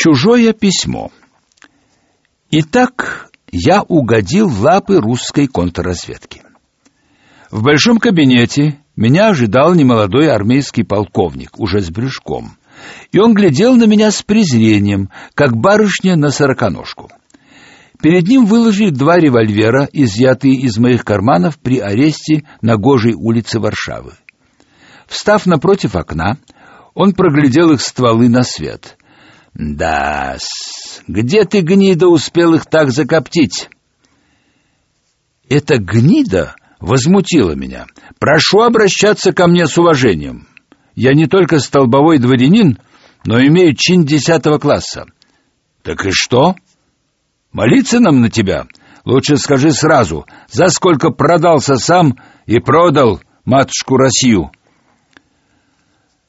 Чужое письмо. Итак, я угодил в лапы русской контрразведки. В большом кабинете меня ожидал немолодой армейский полковник, уже с брюшком. И он глядел на меня с презрением, как барышня на сороконожку. Перед ним выложили два револьвера, изъятые из моих карманов при аресте на Гожей улице Варшавы. Встав напротив окна, он проглядел их стволы на свет. Да где ты, гнида, успел их так закоптить?» Эта гнида возмутила меня. «Прошу обращаться ко мне с уважением. Я не только столбовой дворянин, но имею чин десятого класса». «Так и что?» Молиться нам на тебя? Лучше скажи сразу, за сколько продался сам и продал матушку Россию.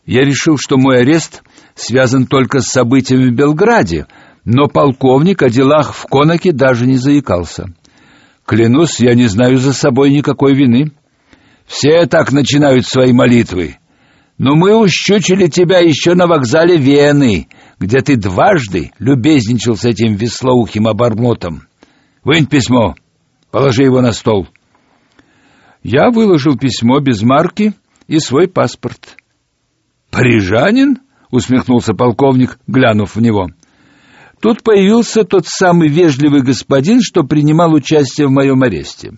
Я решил, что мой арест связан только с событиями в Белграде, но полковник о делах в Конаке даже не заикался. Клянусь, я не знаю за собой никакой вины. Все так начинают свои молитвы. Но мы ущучили тебя еще на вокзале Вены, где ты дважды любезничал с этим веслоухим обормотом. Вынь письмо, положи его на стол. Я выложил письмо без марки и свой паспорт. Парижанин? усмехнулся полковник, глянув в него. Тут появился тот самый вежливый господин, что принимал участие в моем аресте.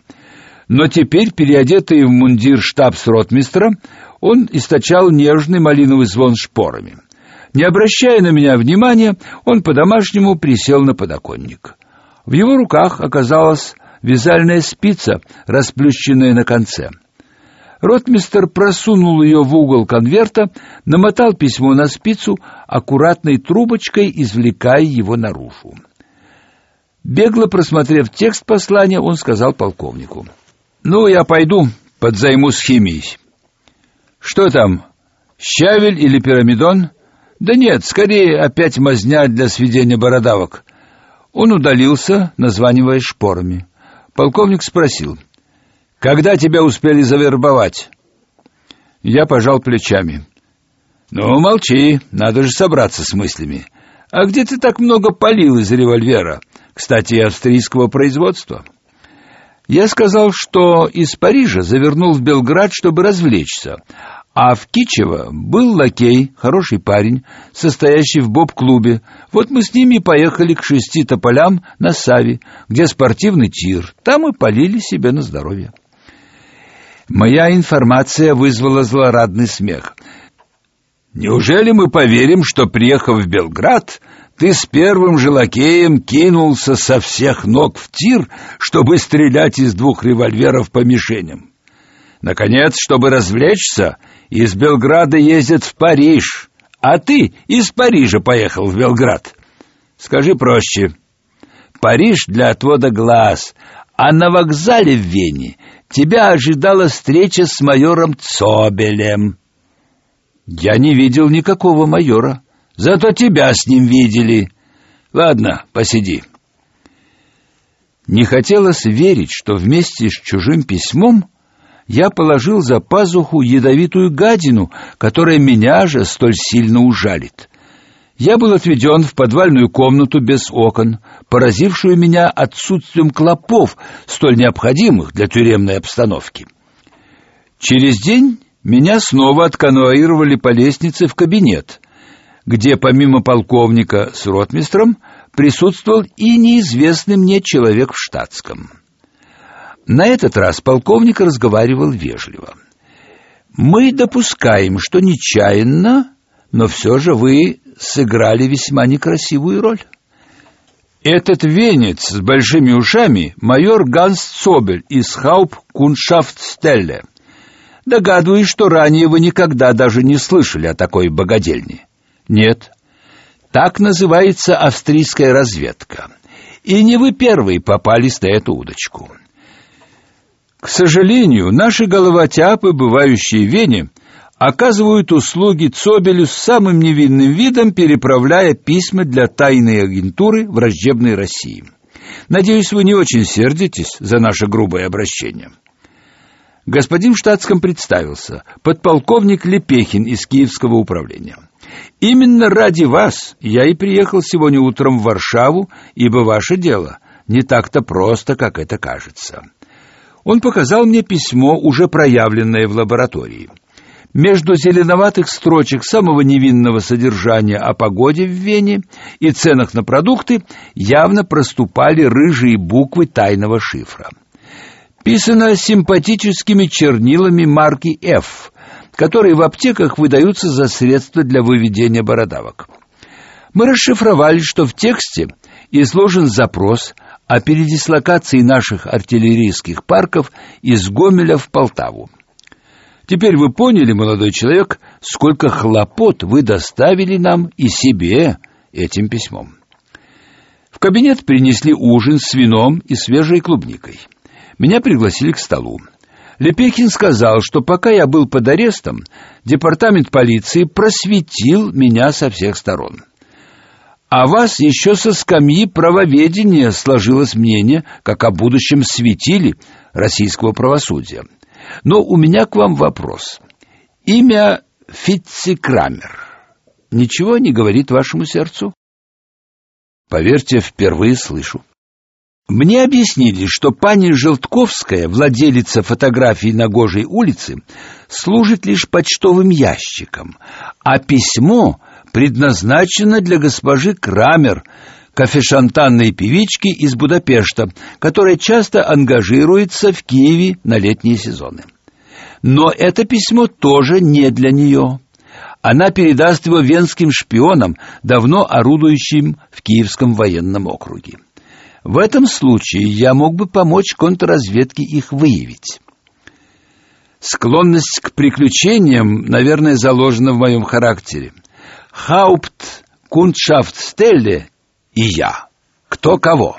Но теперь, переодетый в мундир штабс-ротмистра, он источал нежный малиновый звон шпорами. Не обращая на меня внимания, он по-домашнему присел на подоконник. В его руках оказалась вязальная спица, расплющенная на конце. Ротмистер просунул ее в угол конверта, намотал письмо на спицу, аккуратной трубочкой извлекая его наружу. Бегло просмотрев текст послания, он сказал полковнику: "Ну, я пойду, подзаймусь химией. Что там? Щавель или пирамидон? Да нет, скорее опять мазня для сведения бородавок. Он удалился, названивая шпорами. Полковник спросил: "Когда тебя успели завербовать?" Я пожал плечами. "Ну, молчи, надо же собраться с мыслями. А где ты так много полил из револьвера? Кстати, австрийского производства?" Я сказал, что из Парижа завернул в Белград, чтобы развлечься, а в Кичево был лакей, хороший парень, состоящий в боб-клубе. Вот мы с ними поехали к шести тополям на Саве, где спортивный тир. Там и полили себе на здоровье. Моя информация вызвала злорадный смех. Неужели мы поверим, что приехав в Белград, ты с первым же лакеем кинулся со всех ног в тир, чтобы стрелять из двух револьверов по мишеням? Наконец, чтобы развлечься, из Белграда ездят в Париж, а ты из Парижа поехал в Белград. Скажи проще. Париж для отвода глаз, а на вокзале в Вене тебя ожидала встреча с майором Цобелем. Я не видел никакого майора, зато тебя с ним видели. Ладно, посиди. Не хотелось верить, что вместе с чужим письмом я положил за пазуху ядовитую гадину, которая меня же столь сильно ужалит. Я был отведен в подвальную комнату без окон, поразившую меня отсутствием клопов, столь необходимых для тюремной обстановки. Через день меня снова отконвоировали по лестнице в кабинет, где помимо полковника с ротмистром присутствовал и неизвестный мне человек в штатском. На этот раз полковник разговаривал вежливо. Мы допускаем, что нечаянно, но все же вы сыграли весьма некрасивую роль. Этот венец с большими ушами майор Ганс Цобель из Хауп-Куншафтстелле. Догадываюсь, что ранее вы никогда даже не слышали о такой богадельне. Нет. Так называется австрийская разведка. И не вы первые попались на эту удочку. К сожалению, наши головотяпы, бывающие в Вене, оказывают услуги Цобелю с самым невинным видом, переправляя письма для тайной агентуры враждебной России. Надеюсь, вы не очень сердитесь за наше грубое обращение. Господин в штатском представился, подполковник Лепехин из Киевского управления. Именно ради вас я и приехал сегодня утром в Варшаву, ибо ваше дело не так-то просто, как это кажется. Он показал мне письмо, уже проявленное в лаборатории. Между зеленоватых строчек самого невинного содержания о погоде в Вене и ценах на продукты явно проступали рыжие буквы тайного шифра. Писано симпатическими чернилами марки F, которые в аптеках выдаются за средства для выведения бородавок. Мы расшифровали, что в тексте изложен запрос о передислокации наших артиллерийских парков из Гомеля в Полтаву. Теперь вы поняли, молодой человек, сколько хлопот вы доставили нам и себе этим письмом. В кабинет принесли ужин с вином и свежей клубникой. Меня пригласили к столу. Лепехин сказал, что пока я был под арестом, департамент полиции просветил меня со всех сторон. А вас еще со скамьи правоведения сложилось мнение, как о будущем светиле российского правосудия. Но у меня к вам вопрос. Имя Фитци Крамер ничего не говорит вашему сердцу? Поверьте, впервые слышу. Мне объяснили, что пани Желтковская, владелица фотографий на Гожей улице, служит лишь почтовым ящиком, а письмо предназначено для госпожи Крамер, кофешантанной певички из Будапешта, которая часто ангажируется в Киеве на летние сезоны. Но это письмо тоже не для нее. Она передаст его венским шпионам, давно орудующим в Киевском военном округе. В этом случае я мог бы помочь контрразведке их выявить. Склонность к приключениям, наверное, заложена в моем характере. Хаупт, Кунтшафт Стелле и я. Кто кого.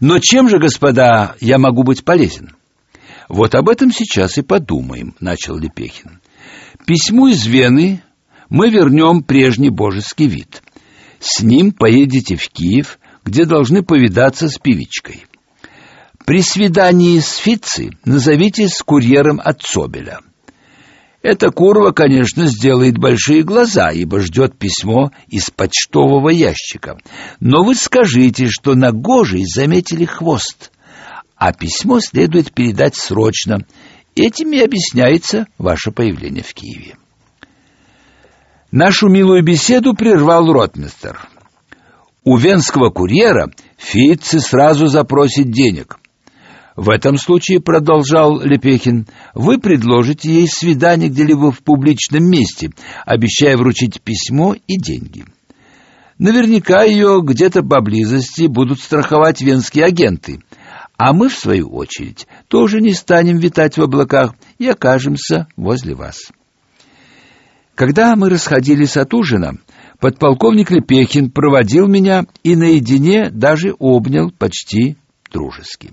Но чем же, господа, я могу быть полезен? Вот об этом сейчас и подумаем, начал Лепехин. Письму из Вены мы вернем прежний божеский вид. С ним поедете в Киев, где должны повидаться с певичкой. При свидании с Фици назовите с курьером от Собеля. Эта курва, конечно, сделает большие глаза, ибо ждет письмо из почтового ящика. Но вы скажите, что на Гожей заметили хвост, а письмо следует передать срочно. Этим и объясняется ваше появление в Киеве. Нашу милую беседу прервал ротмистер. У венского курьера Фитци сразу запросит денег. В этом случае, продолжал Лепехин, вы предложите ей свидание где-либо в публичном месте, обещая вручить письмо и деньги. Наверняка ее где-то поблизости будут страховать венские агенты, а мы, в свою очередь, тоже не станем витать в облаках и окажемся возле вас. Когда мы расходились от ужина, Подполковник Лепехин проводил меня и наедине даже обнял почти дружески.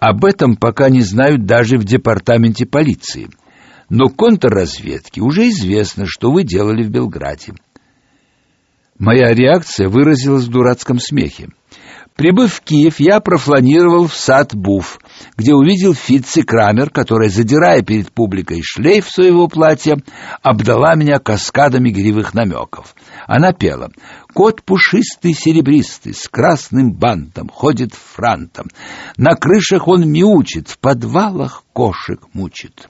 Об этом пока не знают даже в департаменте полиции. Но контрразведке уже известно, что вы делали в Белграде. Моя реакция выразилась в дурацком смехе. Прибыв в Киев, я профланировал в сад Буф, где увидел Фитци Крамер, которая, задирая перед публикой шлейф своего платья, обдала меня каскадами гривых намеков. Она пела «Кот пушистый серебристый, с красным бантом, ходит франтом. На крышах он мяучит, в подвалах кошек мучит».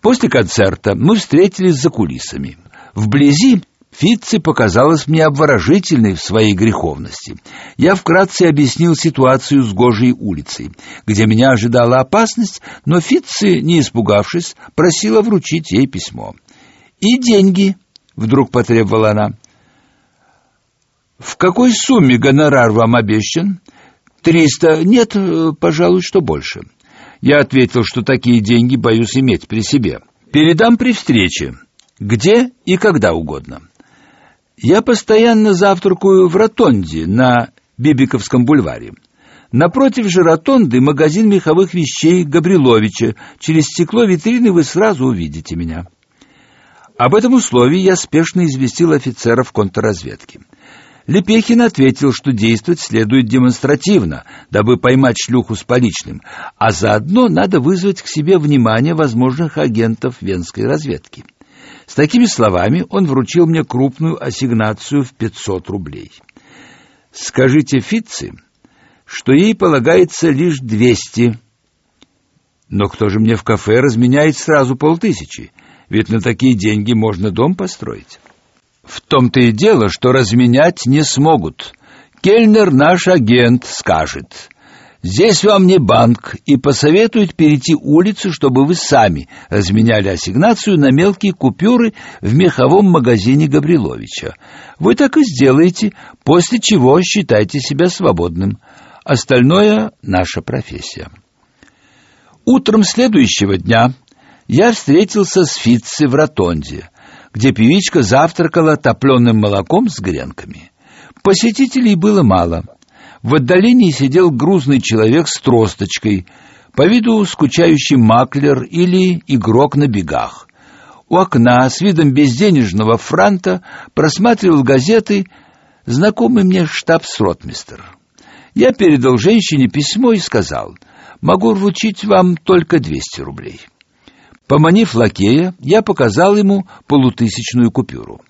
После концерта мы встретились за кулисами. Вблизи Фитци показалась мне обворожительной в своей греховности. Я вкратце объяснил ситуацию с Гожей улицей, где меня ожидала опасность, но Фитци, не испугавшись, просила вручить ей письмо. «И деньги», — вдруг потребовала она. «В какой сумме гонорар вам обещан?» «Триста. Нет, пожалуй, что больше». Я ответил, что такие деньги боюсь иметь при себе. «Передам при встрече. Где и когда угодно». Я постоянно завтракаю в ротонде на Бибиковском бульваре. Напротив же ротонды магазин меховых вещей Габриловича. Через стекло витрины вы сразу увидите меня. Об этом условии я спешно известил офицеров контрразведки. Лепехин ответил, что действовать следует демонстративно, дабы поймать шлюху с поличным, а заодно надо вызвать к себе внимание возможных агентов венской разведки. С такими словами он вручил мне крупную ассигнацию в 500 рублей. Скажите Фитци, что ей полагается лишь 200. Но кто же мне в кафе разменяет сразу полтысячи? Ведь на такие деньги можно дом построить. В том-то и дело, что разменять не смогут. Кельнер наш агент скажет: Здесь вам не банк, и посоветуют перейти улицу, чтобы вы сами разменяли ассигнацию на мелкие купюры в меховом магазине Габриловича. Вы так и сделаете, после чего считайте себя свободным. Остальное наша профессия. Утром следующего дня я встретился с Фитци в ротонде, где певичка завтракала топленым молоком с гренками. Посетителей было мало. В отдалении сидел грузный человек с тросточкой, по виду скучающий маклер или игрок на бегах. У окна с видом безденежного франта просматривал газеты знакомый мне штабс-ротмистер. Я передал женщине письмо и сказал: "Могу вручить вам только 200 рублей". Поманив лакея, я показал ему полутысячную купюру.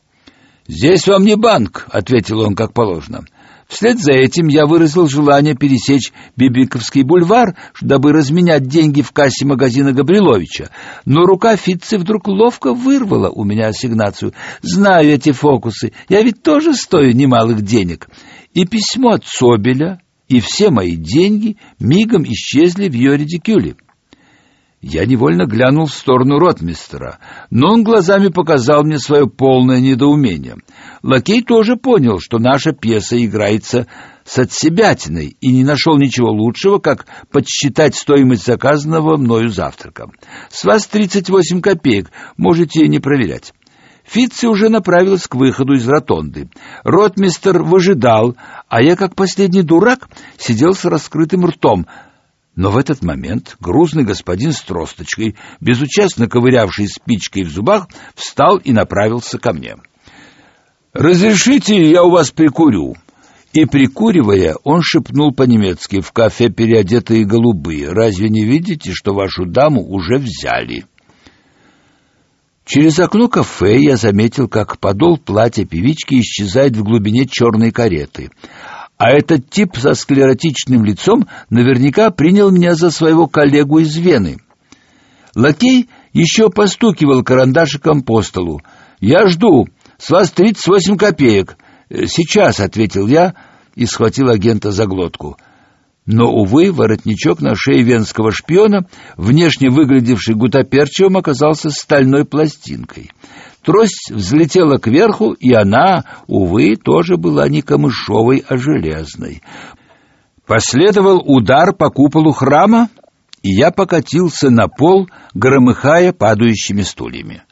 "Здесь вам не банк", ответил он как положено. Вслед за этим я выразил желание пересечь Бибиковский бульвар, дабы разменять деньги в кассе магазина Габриловича. Но рука Фитцы вдруг ловко вырвала у меня ассигнацию. Знаю эти фокусы, я ведь тоже стою немалых денег. И письмо от Собеля, и все мои деньги мигом исчезли в ее редикюле. Я невольно глянул в сторону ротмистера, но он глазами показал мне свое полное недоумение. Лакей тоже понял, что наша пьеса играется с отсебятиной и не нашел ничего лучшего, как подсчитать стоимость заказанного мною завтрака. С вас 38 копеек, можете не проверять. Фитци уже направилась к выходу из ротонды. Ротмистер выжидал, а я, как последний дурак, сидел с раскрытым ртом — но в этот момент грузный господин с тросточкой, безучастно ковырявший спичкой в зубах, встал и направился ко мне. «Разрешите, я у вас прикурю?» И, прикуривая, он шепнул по-немецки «В кафе переодетые голубые. Разве не видите, что вашу даму уже взяли?» Через окно кафе я заметил, как подол платья певички исчезает в глубине черной кареты, а этот тип со склеротичным лицом наверняка принял меня за своего коллегу из Вены. Лакей еще постукивал карандашиком по столу. «Я жду. С вас тридцать восемь копеек». «Сейчас», — ответил я и схватил агента за глотку. Но, увы, воротничок на шее венского шпиона, внешне выглядевший гутоперчивым, оказался стальной пластинкой. Трость взлетела кверху, и она, увы, тоже была не камышовой, а железной. Последовал удар по куполу храма, и я покатился на пол, громыхая падающими стульями.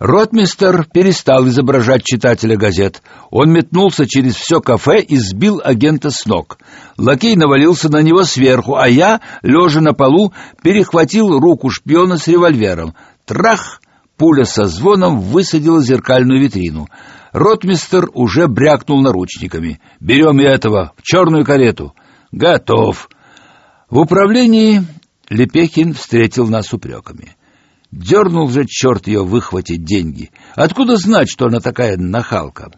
Ротмистер перестал изображать читателя газет. Он метнулся через все кафе и сбил агента с ног. Лакей навалился на него сверху, а я, лежа на полу, перехватил руку шпиона с револьвером. Трах! Пуля со звоном высадила зеркальную витрину. Ротмистер уже брякнул наручниками. «Берем и этого, в черную карету». «Готов». В управлении Лепехин встретил нас упреками. Дернул же черт ее выхватить деньги. Откуда знать, что она такая нахалка?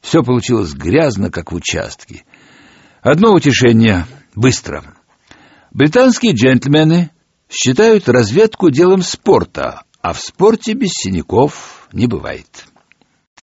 Все получилось грязно, как в участке. Одно утешение — быстро. Британские джентльмены считают разведку делом спорта, а в спорте без синяков не бывает.